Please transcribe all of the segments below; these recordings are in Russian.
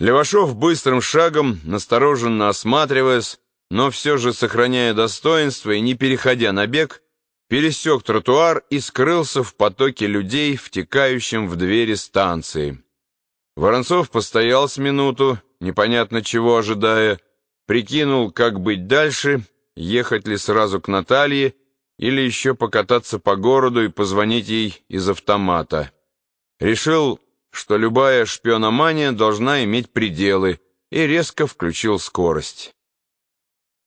Левашов быстрым шагом, настороженно осматриваясь, но все же сохраняя достоинство и не переходя на бег, пересек тротуар и скрылся в потоке людей, втекающем в двери станции. Воронцов постоял с минуту, непонятно чего ожидая, прикинул, как быть дальше, ехать ли сразу к Наталье или еще покататься по городу и позвонить ей из автомата. Решил, что любая шпиономания должна иметь пределы, и резко включил скорость.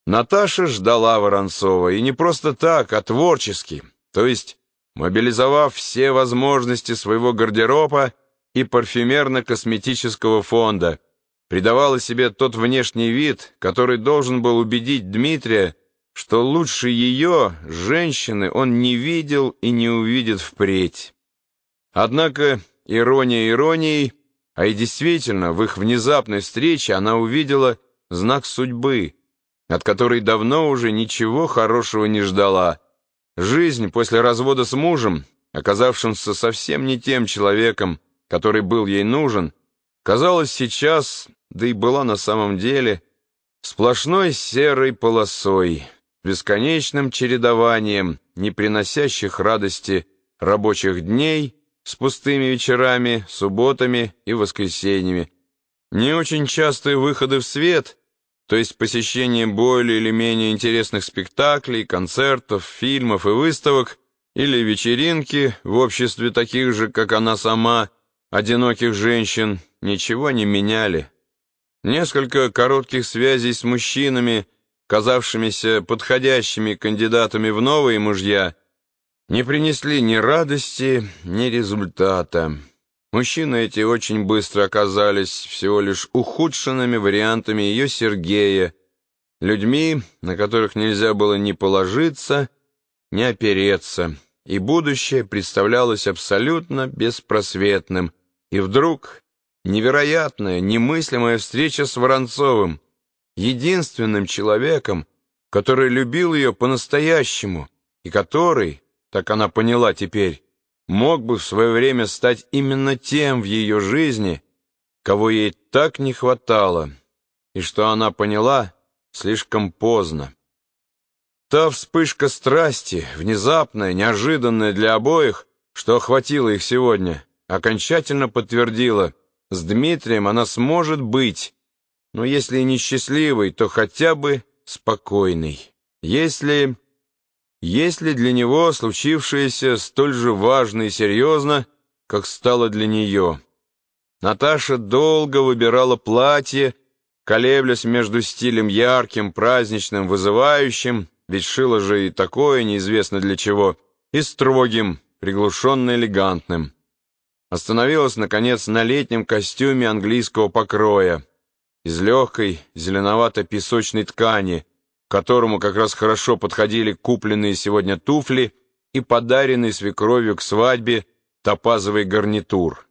Наташа ждала Воронцова, и не просто так, а творчески, то есть мобилизовав все возможности своего гардероба и парфюмерно-косметического фонда, придавала себе тот внешний вид, который должен был убедить Дмитрия, что лучше ее, женщины, он не видел и не увидит впредь. Однако ирония иронией, а и действительно в их внезапной встрече она увидела знак судьбы, от которой давно уже ничего хорошего не ждала. Жизнь после развода с мужем, оказавшимся совсем не тем человеком, который был ей нужен, казалась сейчас, да и была на самом деле, сплошной серой полосой, бесконечным чередованием не приносящих радости рабочих дней с пустыми вечерами, субботами и воскресеньями, не очень частые выходы в свет, то есть посещение более или менее интересных спектаклей, концертов, фильмов и выставок, или вечеринки в обществе таких же, как она сама, одиноких женщин, ничего не меняли. Несколько коротких связей с мужчинами, казавшимися подходящими кандидатами в новые мужья, не принесли ни радости, ни результата. Мужчины эти очень быстро оказались всего лишь ухудшенными вариантами ее Сергея, людьми, на которых нельзя было ни положиться, ни опереться, и будущее представлялось абсолютно беспросветным. И вдруг невероятная, немыслимая встреча с Воронцовым, единственным человеком, который любил ее по-настоящему и который, так она поняла теперь, мог бы в свое время стать именно тем в ее жизни, кого ей так не хватало, и что она поняла слишком поздно. Та вспышка страсти, внезапная, неожиданная для обоих, что охватила их сегодня, окончательно подтвердила, с Дмитрием она сможет быть, но если не счастливой, то хотя бы спокойной. Если... Если для него случившееся столь же важно и серьезно, как стало для нее. Наташа долго выбирала платье, колеблясь между стилем ярким, праздничным, вызывающим, ведь шила же и такое неизвестно для чего, и строгим, приглушенно элегантным. Остановилась, наконец, на летнем костюме английского покроя, из легкой зеленовато-песочной ткани, которому как раз хорошо подходили купленные сегодня туфли и подаренный свекровью к свадьбе топазовый гарнитур.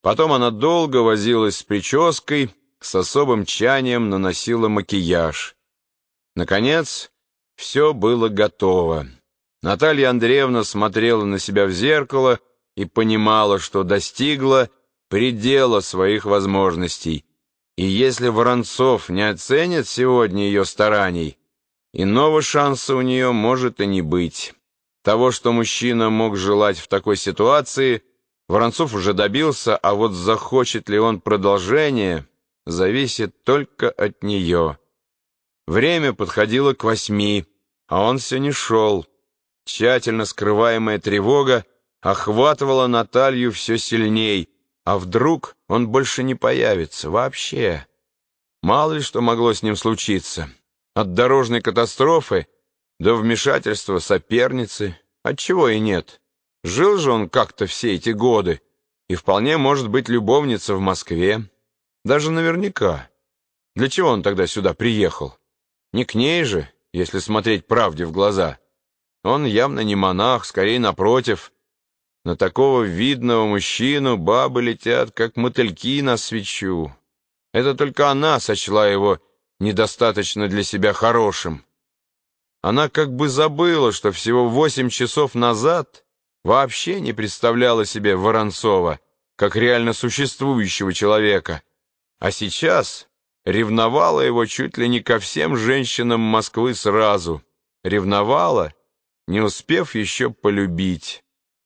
Потом она долго возилась с прической, с особым чанием наносила макияж. Наконец, все было готово. Наталья Андреевна смотрела на себя в зеркало и понимала, что достигла предела своих возможностей. И если Воронцов не оценит сегодня ее стараний, Иного шанса у нее может и не быть. Того, что мужчина мог желать в такой ситуации, Воронцов уже добился, а вот захочет ли он продолжение, зависит только от нее. Время подходило к восьми, а он все не шел. Тщательно скрываемая тревога охватывала Наталью все сильней, а вдруг он больше не появится вообще? Мало ли что могло с ним случиться. От дорожной катастрофы до вмешательства соперницы, отчего и нет. Жил же он как-то все эти годы, и вполне может быть любовница в Москве. Даже наверняка. Для чего он тогда сюда приехал? Не к ней же, если смотреть правде в глаза. Он явно не монах, скорее напротив. На такого видного мужчину бабы летят, как мотыльки на свечу. Это только она сочла его недостаточно для себя хорошим. Она как бы забыла, что всего восемь часов назад вообще не представляла себе Воронцова как реально существующего человека, А сейчас ревновала его чуть ли не ко всем женщинам Москвы сразу. Ревновала, не успев еще полюбить.